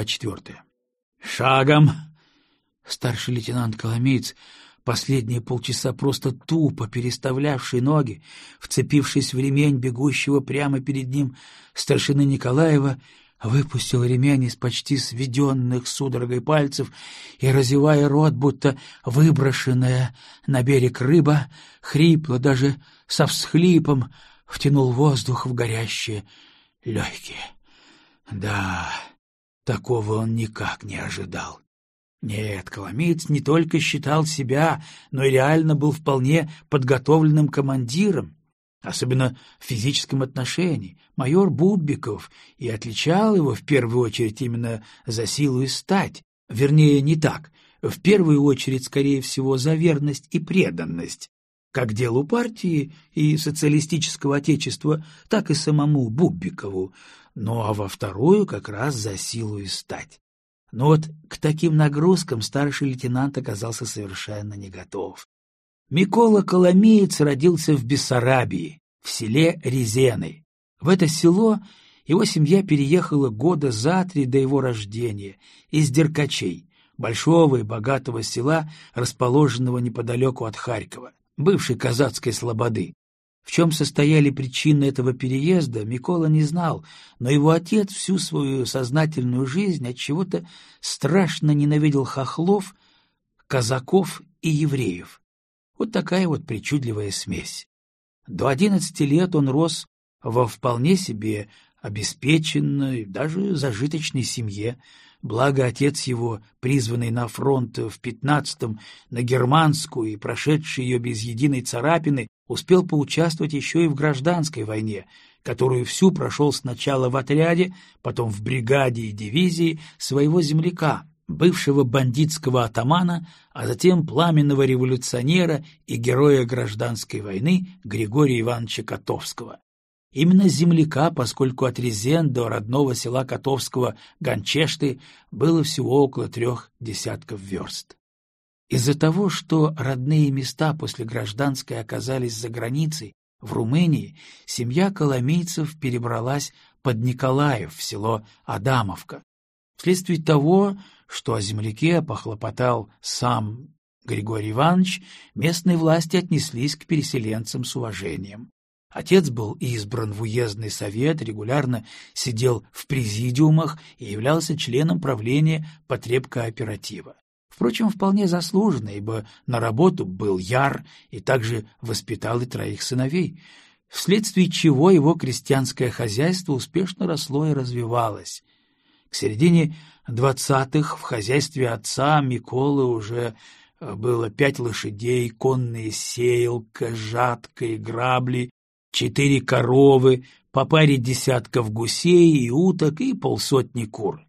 Глава четвертая. «Шагом!» Старший лейтенант Коломеец, последние полчаса просто тупо переставлявший ноги, вцепившись в ремень бегущего прямо перед ним старшины Николаева, выпустил ремень из почти сведенных судорогой пальцев и, разевая рот, будто выброшенная на берег рыба, хрипло, даже со всхлипом, втянул воздух в горящие легкие. Да, такого он никак не ожидал. Нет, Коломеец не только считал себя, но и реально был вполне подготовленным командиром, особенно в физическом отношении. Майор Бубиков и отличал его в первую очередь именно за силу и стать. Вернее, не так. В первую очередь, скорее всего, за верность и преданность. Как делу партии и социалистического отечества, так и самому Бубикову. Ну а во вторую как раз за силу и стать. Но вот к таким нагрузкам старший лейтенант оказался совершенно не готов. Микола Коломеец родился в Бессарабии, в селе Резены. В это село его семья переехала года за три до его рождения, из Деркачей, большого и богатого села, расположенного неподалеку от Харькова, бывшей казацкой слободы. В чем состояли причины этого переезда, Микола не знал, но его отец всю свою сознательную жизнь от чего-то страшно ненавидел хохлов, казаков и евреев. Вот такая вот причудливая смесь. До одиннадцати лет он рос во вполне себе обеспеченной, даже зажиточной семье, благо отец его, призванный на фронт в пятнадцатом на германскую и прошедший ее без единой царапины, успел поучаствовать еще и в гражданской войне, которую всю прошел сначала в отряде, потом в бригаде и дивизии своего земляка, бывшего бандитского атамана, а затем пламенного революционера и героя гражданской войны Григория Ивановича Котовского. Именно земляка, поскольку от Резен до родного села Котовского Гончешты было всего около трех десятков верст. Из-за того, что родные места после гражданской оказались за границей, в Румынии, семья коломийцев перебралась под Николаев в село Адамовка. Вследствие того, что о земляке похлопотал сам Григорий Иванович, местные власти отнеслись к переселенцам с уважением. Отец был избран в уездный совет, регулярно сидел в президиумах и являлся членом правления потребкооператива. Впрочем, вполне заслуженно, ибо на работу был яр и также воспитал и троих сыновей, вследствие чего его крестьянское хозяйство успешно росло и развивалось. К середине двадцатых в хозяйстве отца Миколы уже э, было пять лошадей, конные сеялка, жатка и грабли, четыре коровы, по паре десятков гусей и уток и полсотни кур.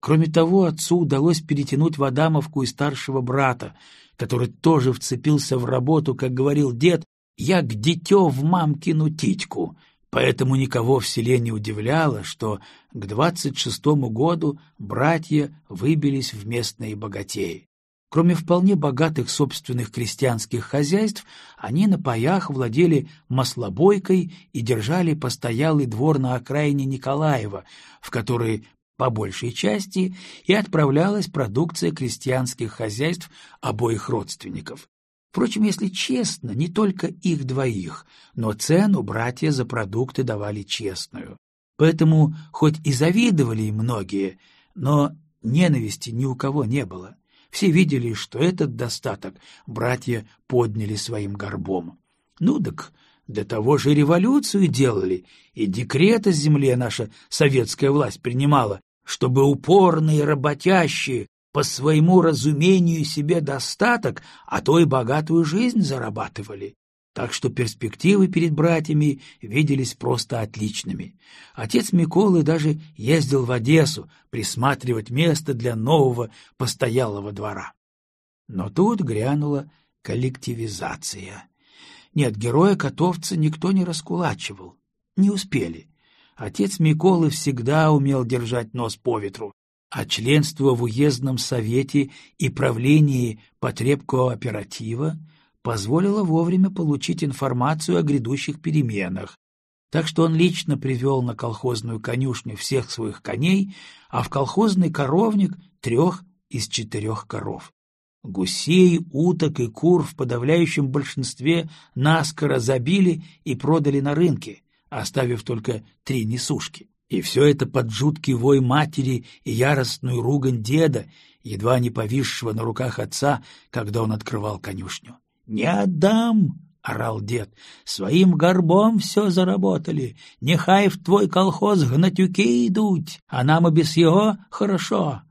Кроме того, отцу удалось перетянуть в Адамовку и старшего брата, который тоже вцепился в работу, как говорил дед, «як дитё в мамкину титьку», поэтому никого в селе не удивляло, что к двадцать шестому году братья выбились в местные богатеи. Кроме вполне богатых собственных крестьянских хозяйств, они на паях владели маслобойкой и держали постоялый двор на окраине Николаева, в который по большей части и отправлялась продукция крестьянских хозяйств обоих родственников. Впрочем, если честно, не только их двоих, но цену братья за продукты давали честную. Поэтому, хоть и завидовали им многие, но ненависти ни у кого не было. Все видели, что этот достаток братья подняли своим горбом. Ну так для того же революцию делали, и декрет о земле наша советская власть принимала, чтобы упорные работящие по своему разумению себе достаток, а то и богатую жизнь зарабатывали. Так что перспективы перед братьями виделись просто отличными. Отец Миколы даже ездил в Одессу присматривать место для нового постоялого двора. Но тут грянула коллективизация. Нет, героя-котовца никто не раскулачивал. Не успели. Отец Миколы всегда умел держать нос по ветру, а членство в уездном совете и правлении потребкооператива позволило вовремя получить информацию о грядущих переменах. Так что он лично привел на колхозную конюшню всех своих коней, а в колхозный коровник трех из четырех коров. Гусей, уток и кур в подавляющем большинстве наскоро забили и продали на рынке, оставив только три несушки. И все это под жуткий вой матери и яростную ругань деда, едва не повисшего на руках отца, когда он открывал конюшню. «Не отдам!» — орал дед. «Своим горбом все заработали. Нехай в твой колхоз гнатюки идут, а нам и без его хорошо».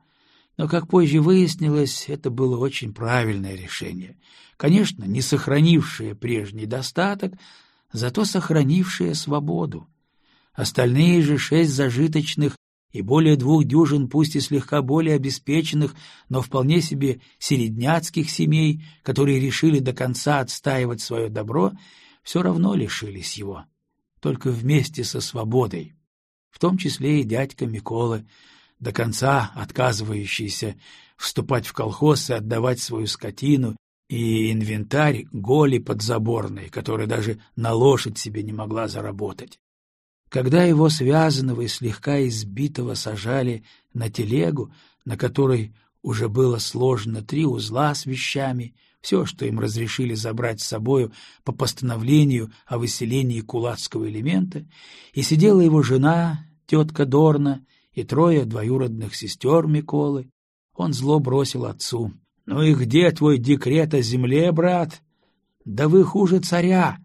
Но, как позже выяснилось, это было очень правильное решение. Конечно, не сохранившее прежний достаток, зато сохранившее свободу. Остальные же шесть зажиточных и более двух дюжин, пусть и слегка более обеспеченных, но вполне себе середняцких семей, которые решили до конца отстаивать свое добро, все равно лишились его, только вместе со свободой, в том числе и дядька Миколы, до конца отказывающийся вступать в колхоз и отдавать свою скотину и инвентарь Голи подзаборной, которая даже на лошадь себе не могла заработать. Когда его связанного и слегка избитого сажали на телегу, на которой уже было сложено три узла с вещами, все, что им разрешили забрать с собою по постановлению о выселении кулацкого элемента, и сидела его жена, тетка Дорна, и трое двоюродных сестер Миколы, он зло бросил отцу. — Ну и где твой декрет о земле, брат? Да вы хуже царя.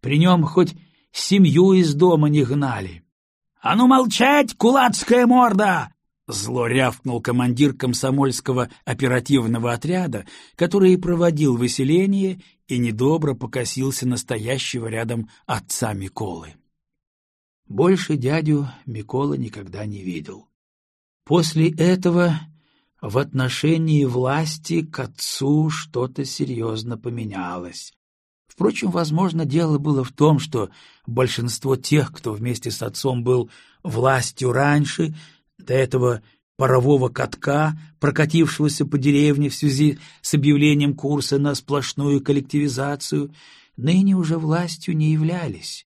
При нем хоть семью из дома не гнали. — А ну молчать, кулацкая морда! Зло рявкнул командир комсомольского оперативного отряда, который и проводил выселение и недобро покосился настоящего рядом отца Миколы. Больше дядю Микола никогда не видел. После этого в отношении власти к отцу что-то серьезно поменялось. Впрочем, возможно, дело было в том, что большинство тех, кто вместе с отцом был властью раньше, до этого парового катка, прокатившегося по деревне в связи с объявлением курса на сплошную коллективизацию, ныне уже властью не являлись.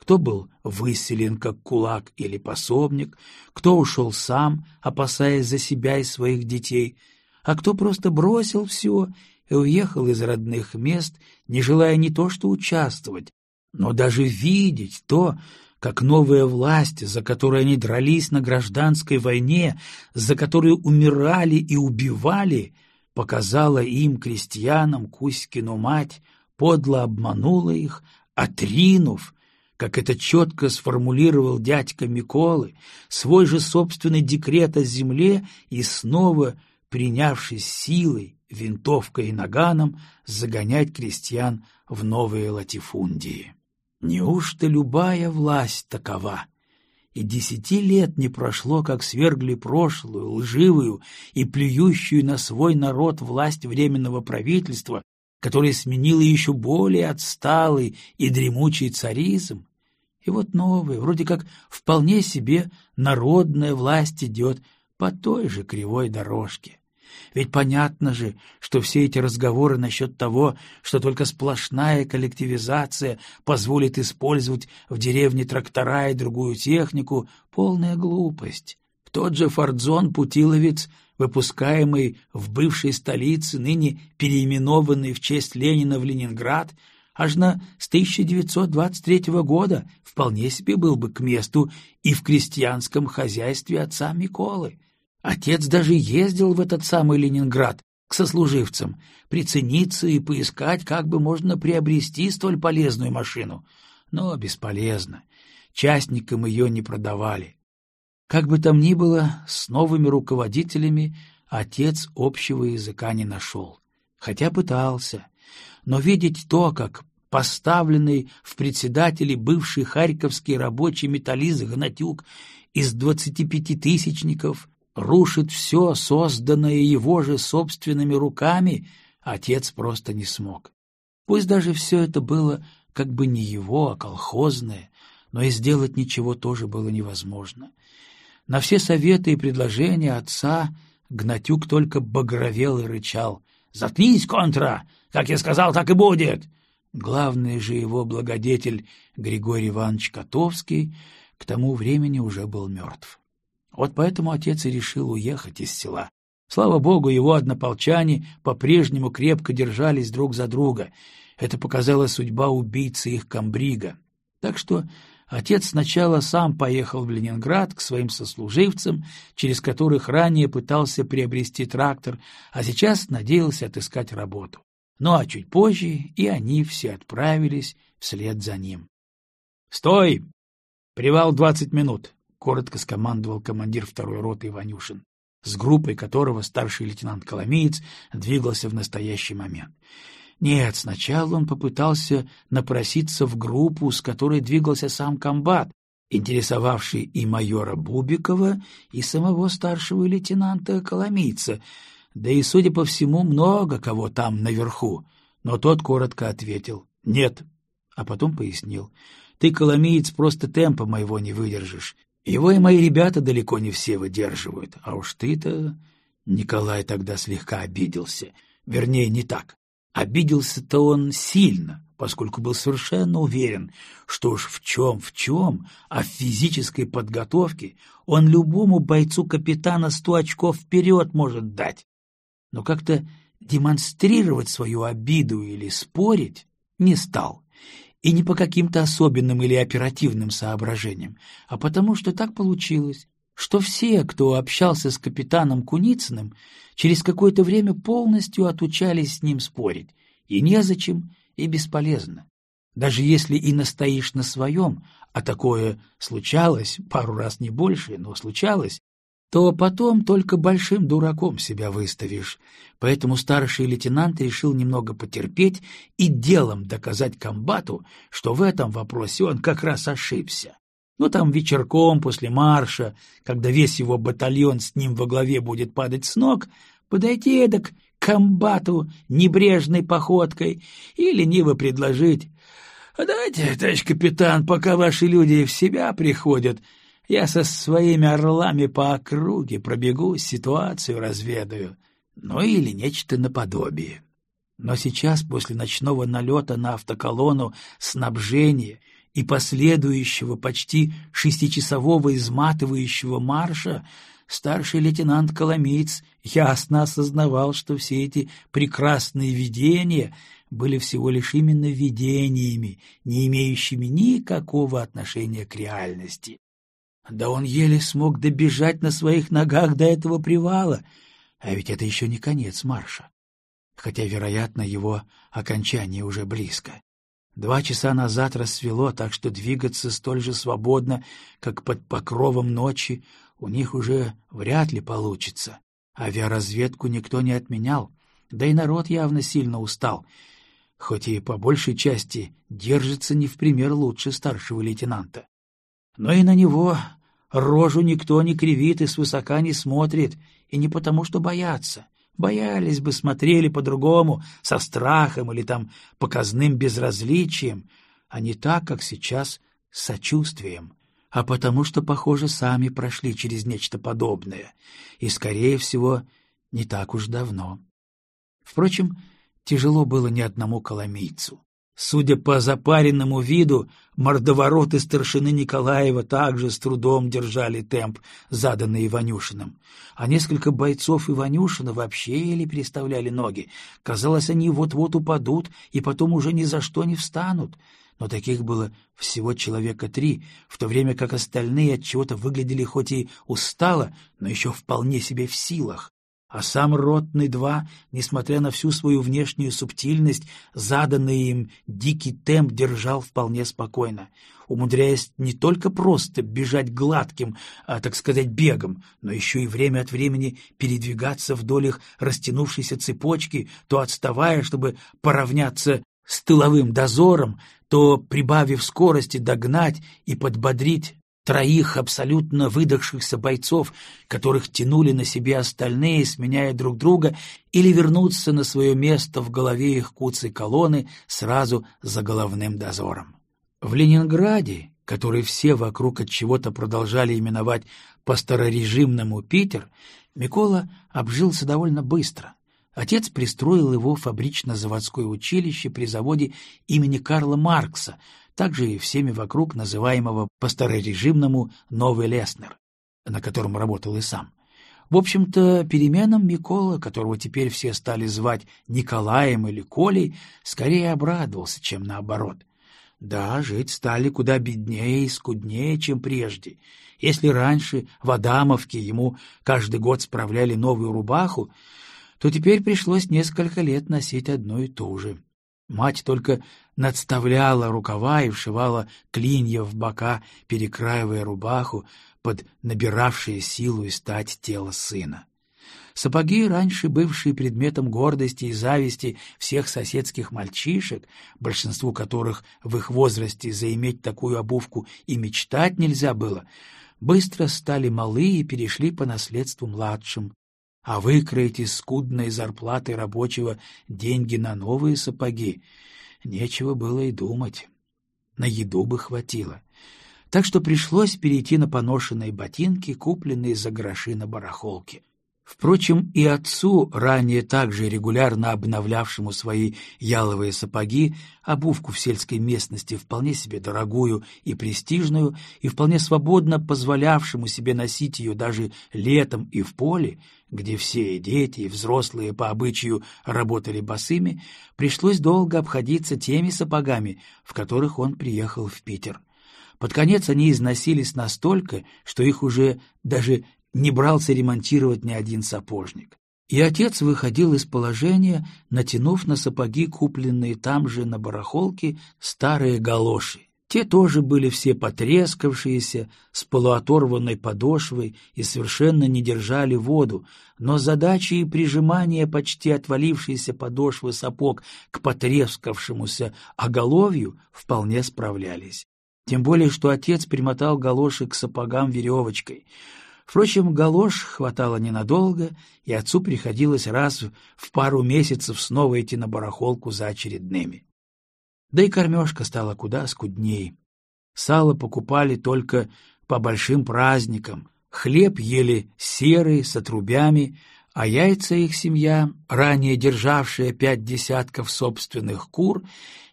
Кто был выселен как кулак или пособник, кто ушел сам, опасаясь за себя и своих детей, а кто просто бросил все и уехал из родных мест, не желая не то что участвовать, но даже видеть то, как новая власть, за которой они дрались на гражданской войне, за которую умирали и убивали, показала им, крестьянам, Кузькину мать, подло обманула их, отринув, как это четко сформулировал дядька Миколы, свой же собственный декрет о земле и снова, принявшись силой, винтовкой и наганом загонять крестьян в новые латифундии. Неужто любая власть такова? И десяти лет не прошло, как свергли прошлую, лживую и плюющую на свой народ власть Временного правительства, которая сменила еще более отсталый и дремучий царизм. И вот новая, вроде как вполне себе народная власть идет по той же кривой дорожке. Ведь понятно же, что все эти разговоры насчет того, что только сплошная коллективизация позволит использовать в деревне трактора и другую технику — полная глупость. Тот же Фордзон-путиловец, выпускаемый в бывшей столице, ныне переименованный в честь Ленина в Ленинград, аж на с 1923 года вполне себе был бы к месту и в крестьянском хозяйстве отца Миколы. Отец даже ездил в этот самый Ленинград к сослуживцам, прицениться и поискать, как бы можно приобрести столь полезную машину. Но бесполезно. Частникам ее не продавали. Как бы там ни было, с новыми руководителями отец общего языка не нашел. Хотя пытался. Но видеть то, как поставленный в председатели бывший харьковский рабочий металлист Гнатюк из двадцатипятитысячников рушит все, созданное его же собственными руками, отец просто не смог. Пусть даже все это было как бы не его, а колхозное, но и сделать ничего тоже было невозможно. На все советы и предложения отца Гнатюк только багровел и рычал. «Заткнись, контра! Как я сказал, так и будет! Главный же его благодетель Григорий Иванович Котовский к тому времени уже был мертв. Вот поэтому отец и решил уехать из села. Слава богу, его однополчане по-прежнему крепко держались друг за друга. Это показала судьба убийцы их комбрига. Так что отец сначала сам поехал в Ленинград к своим сослуживцам, через которых ранее пытался приобрести трактор, а сейчас надеялся отыскать работу. Ну а чуть позже и они все отправились вслед за ним. — Стой! Привал двадцать минут! — коротко скомандовал командир второй роты Иванюшин, с группой которого старший лейтенант Коломеец двигался в настоящий момент. Нет, сначала он попытался напроситься в группу, с которой двигался сам комбат, интересовавший и майора Бубикова, и самого старшего лейтенанта Коломийца — да и, судя по всему, много кого там наверху. Но тот коротко ответил «нет», а потом пояснил «ты, коломиец, просто темпа моего не выдержишь. Его и мои ребята далеко не все выдерживают, а уж ты-то...» Николай тогда слегка обиделся. Вернее, не так. Обиделся-то он сильно, поскольку был совершенно уверен, что уж в чем, в чем, а в физической подготовке он любому бойцу капитана сто очков вперед может дать но как-то демонстрировать свою обиду или спорить не стал. И не по каким-то особенным или оперативным соображениям, а потому что так получилось, что все, кто общался с капитаном Куницыным, через какое-то время полностью отучались с ним спорить, и незачем, и бесполезно. Даже если и настоишь на своем, а такое случалось, пару раз не больше, но случалось, то потом только большим дураком себя выставишь. Поэтому старший лейтенант решил немного потерпеть и делом доказать комбату, что в этом вопросе он как раз ошибся. Ну, там вечерком после марша, когда весь его батальон с ним во главе будет падать с ног, подойти эдак к комбату небрежной походкой и лениво предложить «А давайте, товарищ капитан, пока ваши люди в себя приходят, я со своими орлами по округе пробегу, ситуацию разведаю, ну или нечто наподобие. Но сейчас, после ночного налета на автоколонну, снабжения и последующего почти шестичасового изматывающего марша, старший лейтенант Коломиц ясно осознавал, что все эти прекрасные видения были всего лишь именно видениями, не имеющими никакого отношения к реальности. Да он еле смог добежать на своих ногах до этого привала, а ведь это еще не конец марша. Хотя, вероятно, его окончание уже близко. Два часа назад рассвело, так что двигаться столь же свободно, как под покровом ночи, у них уже вряд ли получится. Авиаразведку никто не отменял, да и народ явно сильно устал, хоть и по большей части держится не в пример лучше старшего лейтенанта. Но и на него Рожу никто не кривит и свысока не смотрит, и не потому, что боятся. Боялись бы, смотрели по-другому, со страхом или там показным безразличием, а не так, как сейчас, с сочувствием, а потому что, похоже, сами прошли через нечто подобное, и, скорее всего, не так уж давно. Впрочем, тяжело было ни одному коломийцу. Судя по запаренному виду, мордовороты старшины Николаева также с трудом держали темп, заданный Иванюшиным. А несколько бойцов Иванюшина вообще еле переставляли ноги. Казалось, они вот-вот упадут и потом уже ни за что не встанут. Но таких было всего человека три, в то время как остальные от чего-то выглядели хоть и устало, но еще вполне себе в силах а сам Ротный-2, несмотря на всю свою внешнюю субтильность, заданный им дикий темп держал вполне спокойно, умудряясь не только просто бежать гладким, а, так сказать, бегом, но еще и время от времени передвигаться вдоль их растянувшейся цепочки, то отставая, чтобы поравняться с тыловым дозором, то, прибавив скорости, догнать и подбодрить троих абсолютно выдохшихся бойцов, которых тянули на себе остальные, сменяя друг друга, или вернуться на свое место в голове их куцей колонны сразу за головным дозором. В Ленинграде, который все вокруг от чего-то продолжали именовать по старорежимному Питер, Микола обжился довольно быстро. Отец пристроил его в фабрично-заводское училище при заводе имени Карла Маркса, также и всеми вокруг называемого по старорежимному «Новый Леснер», на котором работал и сам. В общем-то, переменам Микола, которого теперь все стали звать Николаем или Колей, скорее обрадовался, чем наоборот. Да, жить стали куда беднее и скуднее, чем прежде. Если раньше в Адамовке ему каждый год справляли новую рубаху, то теперь пришлось несколько лет носить одну и ту же. Мать только надставляла рукава и вшивала клинья в бока, перекраивая рубаху, под набиравшее силу и стать тело сына. Сапоги, раньше бывшие предметом гордости и зависти всех соседских мальчишек, большинству которых в их возрасте заиметь такую обувку и мечтать нельзя было, быстро стали малы и перешли по наследству младшим. А выкроить из скудной зарплаты рабочего деньги на новые сапоги нечего было и думать. На еду бы хватило так что пришлось перейти на поношенные ботинки, купленные за гроши на барахолке. Впрочем, и отцу, ранее также регулярно обновлявшему свои яловые сапоги, обувку в сельской местности вполне себе дорогую и престижную, и вполне свободно позволявшему себе носить ее даже летом и в поле, где все дети, и взрослые по обычаю работали босыми, пришлось долго обходиться теми сапогами, в которых он приехал в Питер. Под конец они износились настолько, что их уже даже не брался ремонтировать ни один сапожник. И отец выходил из положения, натянув на сапоги, купленные там же на барахолке, старые галоши. Те тоже были все потрескавшиеся, с полуоторванной подошвой и совершенно не держали воду, но задачей прижимания почти отвалившейся подошвы сапог к потрескавшемуся оголовью вполне справлялись. Тем более, что отец примотал галоши к сапогам веревочкой. Впрочем, галош хватало ненадолго, и отцу приходилось раз в пару месяцев снова идти на барахолку за очередными. Да и кормежка стала куда скудней. Сало покупали только по большим праздникам, хлеб ели серый, с отрубями, а яйца их семья, ранее державшая пять десятков собственных кур,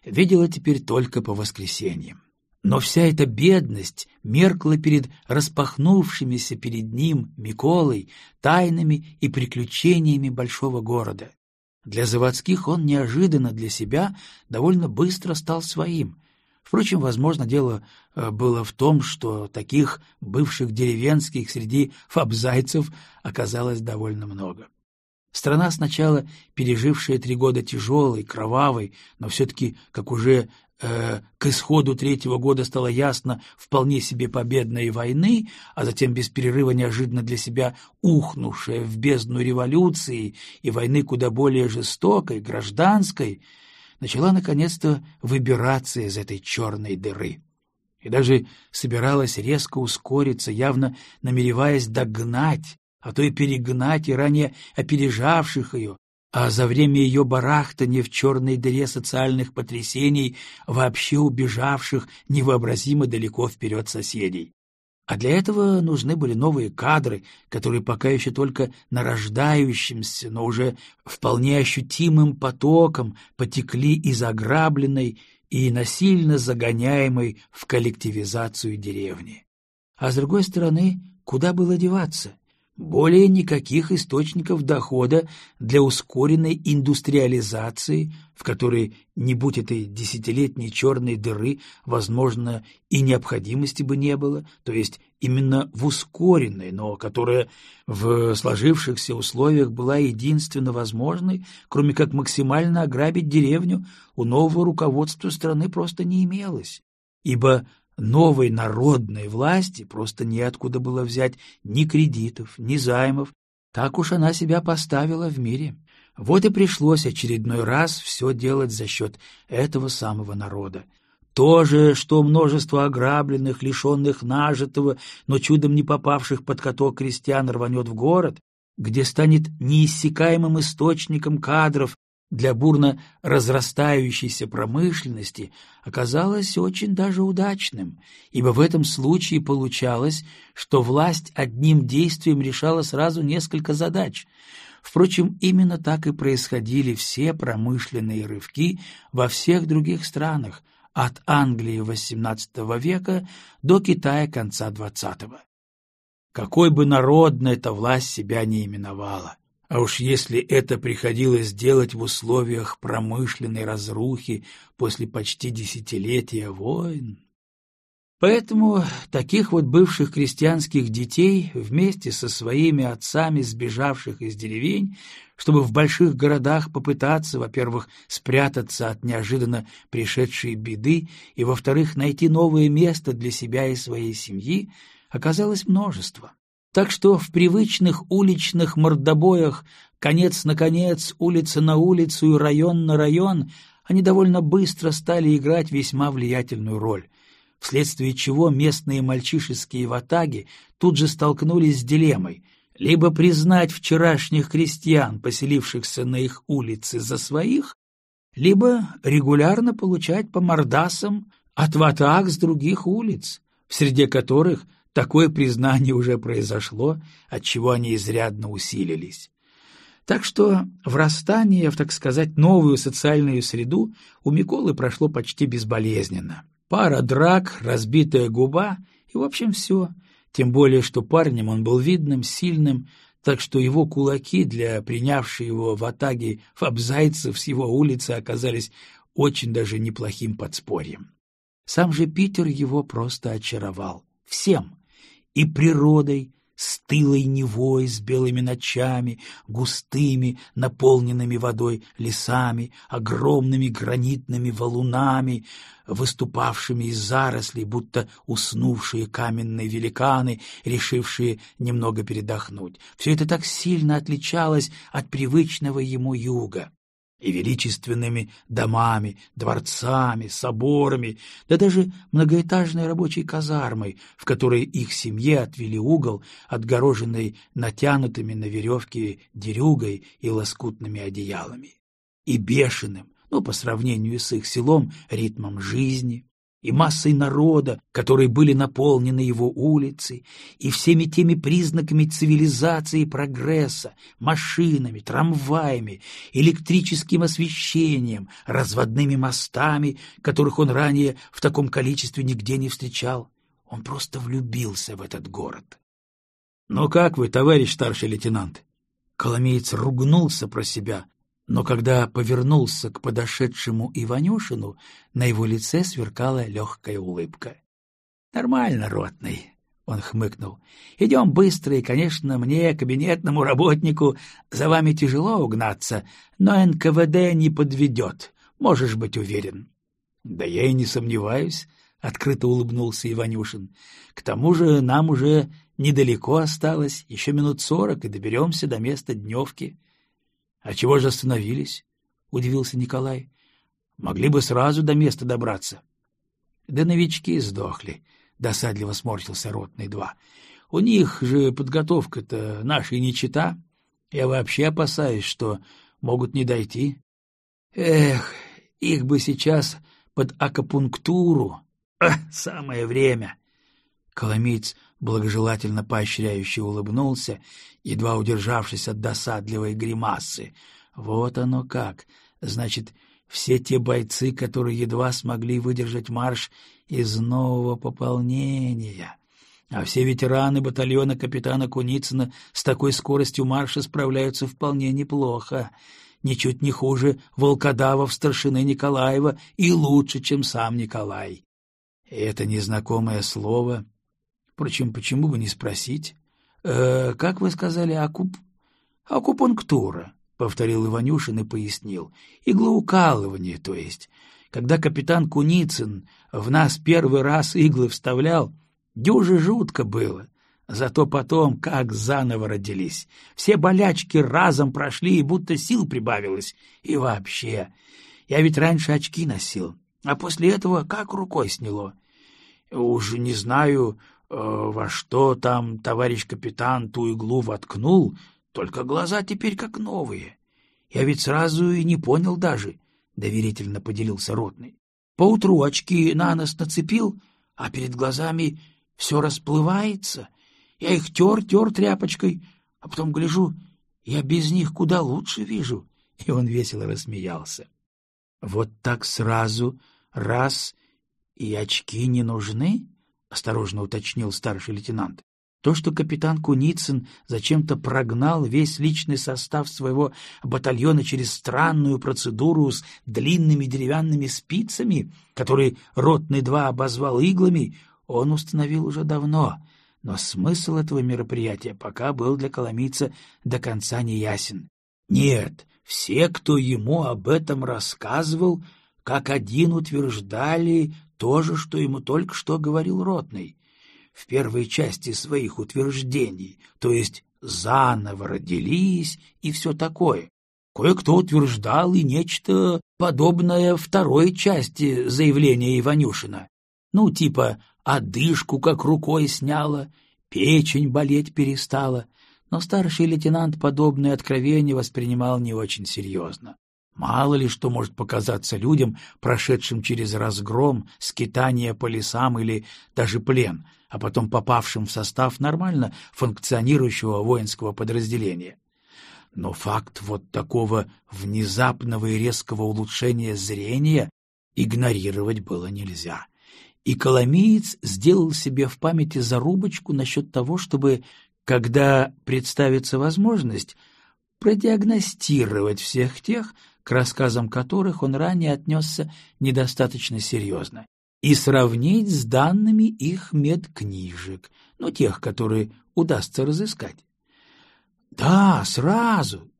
видела теперь только по воскресеньям. Но вся эта бедность меркла перед распахнувшимися перед ним Миколой тайнами и приключениями большого города. Для заводских он неожиданно для себя довольно быстро стал своим. Впрочем, возможно, дело э, было в том, что таких бывших деревенских среди фабзайцев оказалось довольно много. Страна, сначала пережившая три года тяжелой, кровавой, но все-таки, как уже э, к исходу третьего года стало ясно вполне себе победной войны, а затем без перерыва неожиданно для себя ухнувшая в бездну революции и войны куда более жестокой, гражданской, начала наконец-то выбираться из этой черной дыры. И даже собиралась резко ускориться, явно намереваясь догнать, а то и перегнать и ранее опережавших ее, а за время ее барахтания в черной дыре социальных потрясений вообще убежавших невообразимо далеко вперед соседей. А для этого нужны были новые кадры, которые пока еще только нарождающимся, но уже вполне ощутимым потоком потекли из ограбленной и насильно загоняемой в коллективизацию деревни. А с другой стороны, куда было деваться? Более никаких источников дохода для ускоренной индустриализации, в которой, не будь этой десятилетней черной дыры, возможно, и необходимости бы не было, то есть именно в ускоренной, но которая в сложившихся условиях была единственно возможной, кроме как максимально ограбить деревню, у нового руководства страны просто не имелось. Ибо новой народной власти просто неоткуда было взять ни кредитов, ни займов. Так уж она себя поставила в мире. Вот и пришлось очередной раз все делать за счет этого самого народа. То же, что множество ограбленных, лишенных нажитого, но чудом не попавших под каток крестьян рванет в город, где станет неиссякаемым источником кадров для бурно разрастающейся промышленности оказалось очень даже удачным, ибо в этом случае получалось, что власть одним действием решала сразу несколько задач. Впрочем, именно так и происходили все промышленные рывки во всех других странах, от Англии XVIII века до Китая конца XX. Какой бы народной эта власть себя не именовала. А уж если это приходилось делать в условиях промышленной разрухи после почти десятилетия войн, Поэтому таких вот бывших крестьянских детей вместе со своими отцами, сбежавших из деревень, чтобы в больших городах попытаться, во-первых, спрятаться от неожиданно пришедшей беды, и, во-вторых, найти новое место для себя и своей семьи, оказалось множество. Так что в привычных уличных мордобоях конец на конец, улица на улицу и район на район они довольно быстро стали играть весьма влиятельную роль — вследствие чего местные мальчишеские ватаги тут же столкнулись с дилеммой либо признать вчерашних крестьян, поселившихся на их улице, за своих, либо регулярно получать по мордасам от ватаг с других улиц, среди которых такое признание уже произошло, отчего они изрядно усилились. Так что врастание в, так сказать, новую социальную среду у Миколы прошло почти безболезненно. Пара драк, разбитая губа и, в общем, все. Тем более, что парнем он был видным, сильным, так что его кулаки для принявшей его в атаге фабзайцев с его улицы оказались очень даже неплохим подспорьем. Сам же Питер его просто очаровал. Всем. И природой, стылой Невой с белыми ночами, густыми, наполненными водой лесами, огромными гранитными валунами, выступавшими из зарослей, будто уснувшие каменные великаны, решившие немного передохнуть. Все это так сильно отличалось от привычного ему юга и величественными домами, дворцами, соборами, да даже многоэтажной рабочей казармой, в которой их семье отвели угол, отгороженный натянутыми на веревке дерюгой и лоскутными одеялами, и бешеным, ну, по сравнению с их селом, ритмом жизни, и массой народа, которые были наполнены его улицы, и всеми теми признаками цивилизации и прогресса, машинами, трамваями, электрическим освещением, разводными мостами, которых он ранее в таком количестве нигде не встречал. Он просто влюбился в этот город. — Ну как вы, товарищ старший лейтенант? Коломеец ругнулся про себя, но когда повернулся к подошедшему Иванюшину, на его лице сверкала легкая улыбка. — Нормально, ротный, — он хмыкнул. — Идем быстро, и, конечно, мне, кабинетному работнику, за вами тяжело угнаться, но НКВД не подведет, можешь быть уверен. — Да я и не сомневаюсь, — открыто улыбнулся Иванюшин. — К тому же нам уже недалеко осталось, еще минут сорок, и доберемся до места дневки. —— А чего же остановились? — удивился Николай. — Могли бы сразу до места добраться. — Да новички сдохли, — досадливо сморщился ротный два. — У них же подготовка-то нашей не чита. Я вообще опасаюсь, что могут не дойти. Эх, их бы сейчас под акупунктуру. А, самое время. Коломейц благожелательно поощряюще улыбнулся, едва удержавшись от досадливой гримасы. Вот оно как! Значит, все те бойцы, которые едва смогли выдержать марш из нового пополнения. А все ветераны батальона капитана Куницына с такой скоростью марша справляются вполне неплохо, ничуть не хуже волкодавов старшины Николаева и лучше, чем сам Николай. Это незнакомое слово Впрочем, почему бы не спросить? «Э, — Как вы сказали, акуп... — Акупунктура, — повторил Иванюшин и пояснил. — Иглоукалывание, то есть. Когда капитан Куницын в нас первый раз иглы вставлял, дюже жутко было. Зато потом как заново родились. Все болячки разом прошли, и будто сил прибавилось. И вообще, я ведь раньше очки носил, а после этого как рукой сняло. Уж не знаю, во что там товарищ капитан ту иглу воткнул, только глаза теперь как новые. Я ведь сразу и не понял даже, — доверительно поделился ротный. Поутру очки на нос нацепил, а перед глазами все расплывается. Я их тер-тер тряпочкой, а потом гляжу, Я без них куда лучше вижу. И он весело рассмеялся. Вот так сразу, раз, и очки не нужны? — осторожно уточнил старший лейтенант. То, что капитан Куницын зачем-то прогнал весь личный состав своего батальона через странную процедуру с длинными деревянными спицами, которые ротный два обозвал иглами, он установил уже давно, но смысл этого мероприятия пока был для коломийца до конца не ясен. Нет, все, кто ему об этом рассказывал, как один утверждали то же, что ему только что говорил ротный в первой части своих утверждений, то есть заново родились и все такое. Кое-кто утверждал и нечто подобное второй части заявления Иванюшина. Ну, типа одышку как рукой сняла, печень болеть перестала. Но старший лейтенант подобные откровения воспринимал не очень серьезно. Мало ли что может показаться людям, прошедшим через разгром, скитание по лесам или даже плен, а потом попавшим в состав нормально функционирующего воинского подразделения. Но факт вот такого внезапного и резкого улучшения зрения игнорировать было нельзя. И Коломиец сделал себе в памяти зарубочку насчет того, чтобы, когда представится возможность, продиагностировать всех тех, к рассказам которых он ранее отнесся недостаточно серьезно, и сравнить с данными их медкнижек, ну, тех, которые удастся разыскать. — Да, сразу.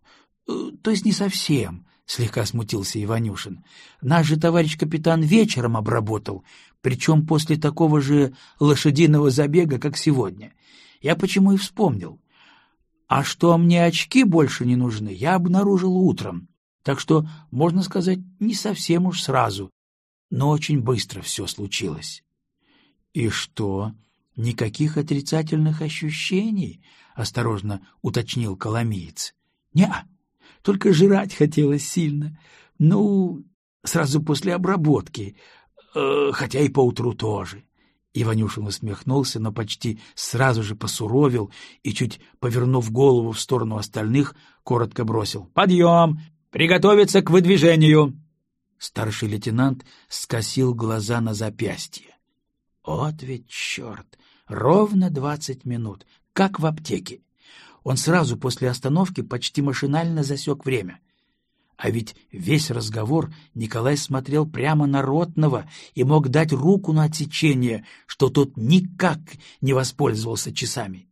Э, то есть не совсем, — слегка смутился Иванюшин. — Наш же товарищ капитан вечером обработал, причем после такого же лошадиного забега, как сегодня. Я почему и вспомнил. А что мне очки больше не нужны, я обнаружил утром, так что, можно сказать, не совсем уж сразу, но очень быстро все случилось. — И что, никаких отрицательных ощущений? — осторожно уточнил Коломиец. — Не, только жрать хотелось сильно. Ну, сразу после обработки, э, хотя и поутру тоже. Иванюшин усмехнулся, но почти сразу же посуровил и, чуть повернув голову в сторону остальных, коротко бросил «Подъем! Приготовиться к выдвижению!» Старший лейтенант скосил глаза на запястье. Вот ведь черт! Ровно двадцать минут, как в аптеке. Он сразу после остановки почти машинально засек время. А ведь весь разговор Николай смотрел прямо на Ротного и мог дать руку на отсечение, что тот никак не воспользовался часами.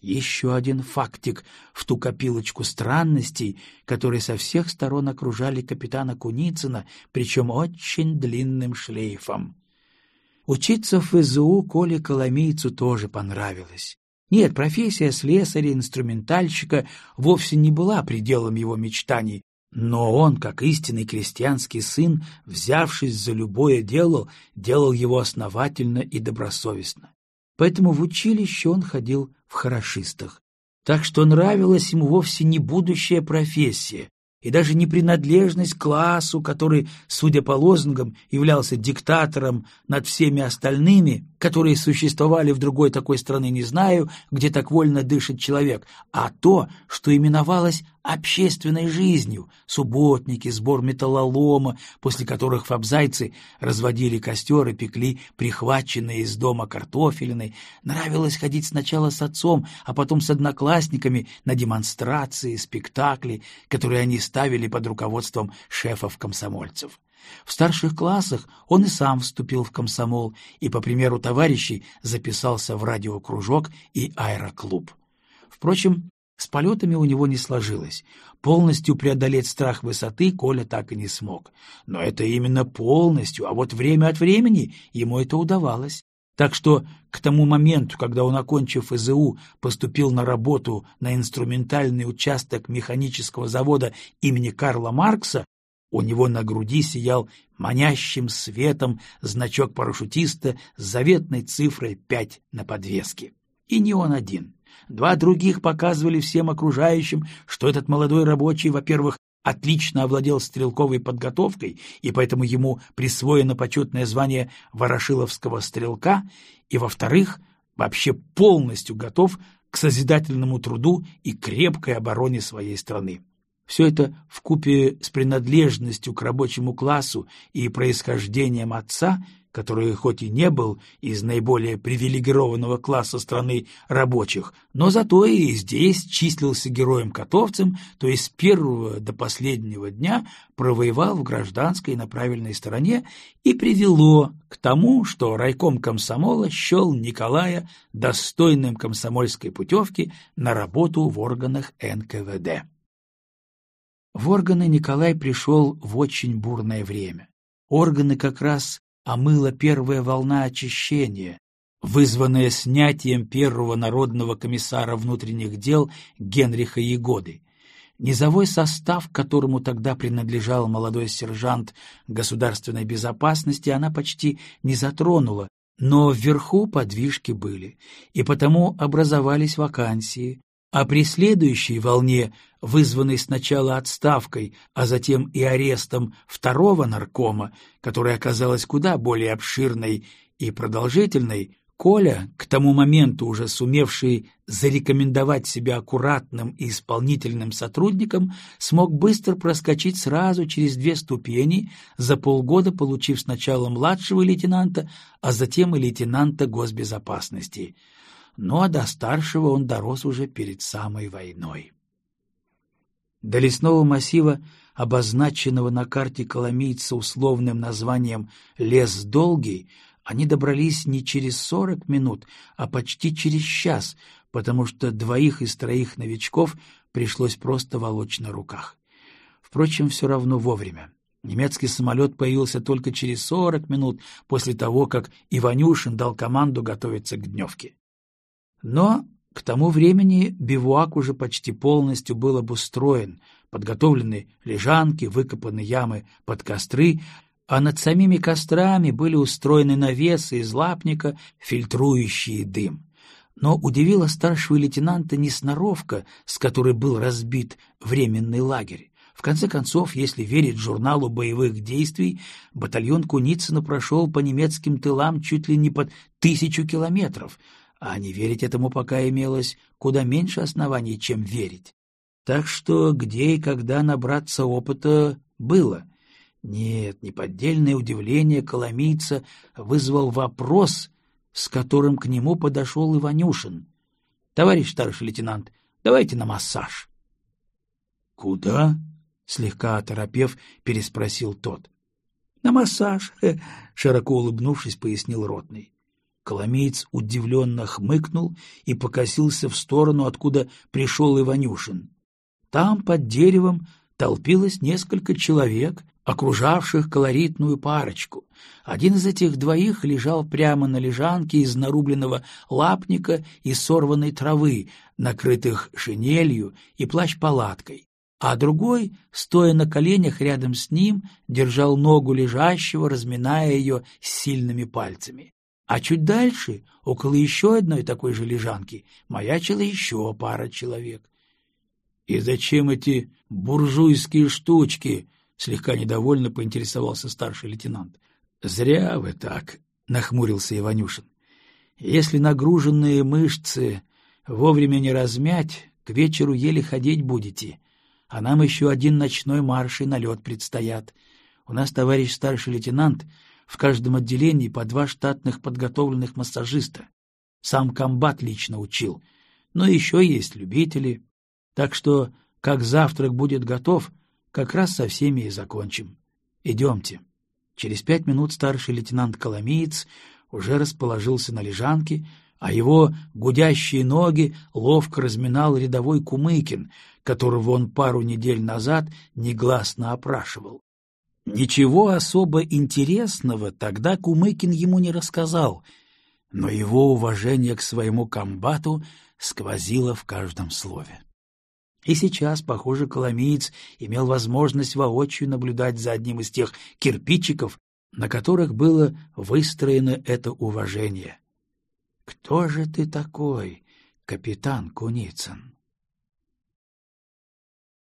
Еще один фактик в ту копилочку странностей, которые со всех сторон окружали капитана Куницына, причем очень длинным шлейфом. Учиться в ФЗУ Коле Коломийцу тоже понравилось. Нет, профессия слесаря-инструментальщика вовсе не была пределом его мечтаний, но он, как истинный крестьянский сын, взявшись за любое дело, делал его основательно и добросовестно. Поэтому в училище он ходил в хорошистах. Так что нравилась ему вовсе не будущая профессия, и даже не принадлежность к классу, который, судя по лозунгам, являлся диктатором над всеми остальными, которые существовали в другой такой стране, не знаю, где так вольно дышит человек, а то, что именовалось общественной жизнью, субботники, сбор металлолома, после которых фабзайцы разводили костер и пекли прихваченные из дома картофелины, нравилось ходить сначала с отцом, а потом с одноклассниками на демонстрации, спектакли, которые они ставили под руководством шефов-комсомольцев. В старших классах он и сам вступил в комсомол и, по примеру товарищей, записался в радиокружок и аэроклуб. Впрочем, с полетами у него не сложилось. Полностью преодолеть страх высоты Коля так и не смог. Но это именно полностью, а вот время от времени ему это удавалось. Так что к тому моменту, когда он, окончив ИЗУ, поступил на работу на инструментальный участок механического завода имени Карла Маркса, у него на груди сиял манящим светом значок парашютиста с заветной цифрой пять на подвеске. И не он один. Два других показывали всем окружающим, что этот молодой рабочий, во-первых, отлично овладел стрелковой подготовкой, и поэтому ему присвоено почетное звание ворошиловского стрелка, и, во-вторых, вообще полностью готов к созидательному труду и крепкой обороне своей страны. Все это вкупе с принадлежностью к рабочему классу и происхождением отца – который хоть и не был из наиболее привилегированного класса страны рабочих, но зато и здесь числился героем-котовцем, то есть с первого до последнего дня провоевал в гражданской на правильной стороне и привело к тому, что райком комсомола счел Николая достойным комсомольской путевки на работу в органах НКВД. В органы Николай пришел в очень бурное время. Органы как раз омыла первая волна очищения, вызванная снятием первого народного комиссара внутренних дел Генриха Егоды. Низовой состав, которому тогда принадлежал молодой сержант государственной безопасности, она почти не затронула, но вверху подвижки были, и потому образовались вакансии, а при следующей волне, вызванной сначала отставкой, а затем и арестом второго наркома, которая оказалась куда более обширной и продолжительной, Коля, к тому моменту уже сумевший зарекомендовать себя аккуратным и исполнительным сотрудником, смог быстро проскочить сразу через две ступени, за полгода получив сначала младшего лейтенанта, а затем и лейтенанта госбезопасности — ну а до старшего он дорос уже перед самой войной. До лесного массива, обозначенного на карте коломийца условным названием «Лес Долгий», они добрались не через сорок минут, а почти через час, потому что двоих из троих новичков пришлось просто волочь на руках. Впрочем, все равно вовремя. Немецкий самолет появился только через сорок минут после того, как Иванюшин дал команду готовиться к дневке. Но к тому времени бивуак уже почти полностью был обустроен, подготовлены лежанки, выкопаны ямы под костры, а над самими кострами были устроены навесы из лапника, фильтрующие дым. Но удивила старшего лейтенанта не сноровка, с которой был разбит временный лагерь. В конце концов, если верить журналу боевых действий, батальон Куницына прошел по немецким тылам чуть ли не под тысячу километров — а не верить этому пока имелось куда меньше оснований, чем верить. Так что где и когда набраться опыта было. Нет, неподдельное удивление коломийца вызвал вопрос, с которым к нему подошел Иванюшин. — Товарищ старший лейтенант, давайте на массаж. — Куда? — слегка оторопев, переспросил тот. — На массаж, — широко улыбнувшись, пояснил ротный. Коломеец удивленно хмыкнул и покосился в сторону, откуда пришел Иванюшин. Там, под деревом, толпилось несколько человек, окружавших колоритную парочку. Один из этих двоих лежал прямо на лежанке из нарубленного лапника и сорванной травы, накрытых шинелью и плащ-палаткой, а другой, стоя на коленях рядом с ним, держал ногу лежащего, разминая ее сильными пальцами. А чуть дальше, около еще одной такой же лежанки, маячила еще пара человек. — И зачем эти буржуйские штучки? — слегка недовольно поинтересовался старший лейтенант. — Зря вы так, — нахмурился Иванюшин. — Если нагруженные мышцы вовремя не размять, к вечеру еле ходить будете, а нам еще один ночной марш и налет предстоят. У нас, товарищ старший лейтенант, — в каждом отделении по два штатных подготовленных массажиста. Сам комбат лично учил. Но еще есть любители. Так что, как завтрак будет готов, как раз со всеми и закончим. Идемте. Через пять минут старший лейтенант Коломиец уже расположился на лежанке, а его гудящие ноги ловко разминал рядовой Кумыкин, которого он пару недель назад негласно опрашивал. Ничего особо интересного тогда Кумыкин ему не рассказал, но его уважение к своему комбату сквозило в каждом слове. И сейчас, похоже, Коломиец имел возможность воочию наблюдать за одним из тех кирпичиков, на которых было выстроено это уважение. «Кто же ты такой, капитан Куницын?»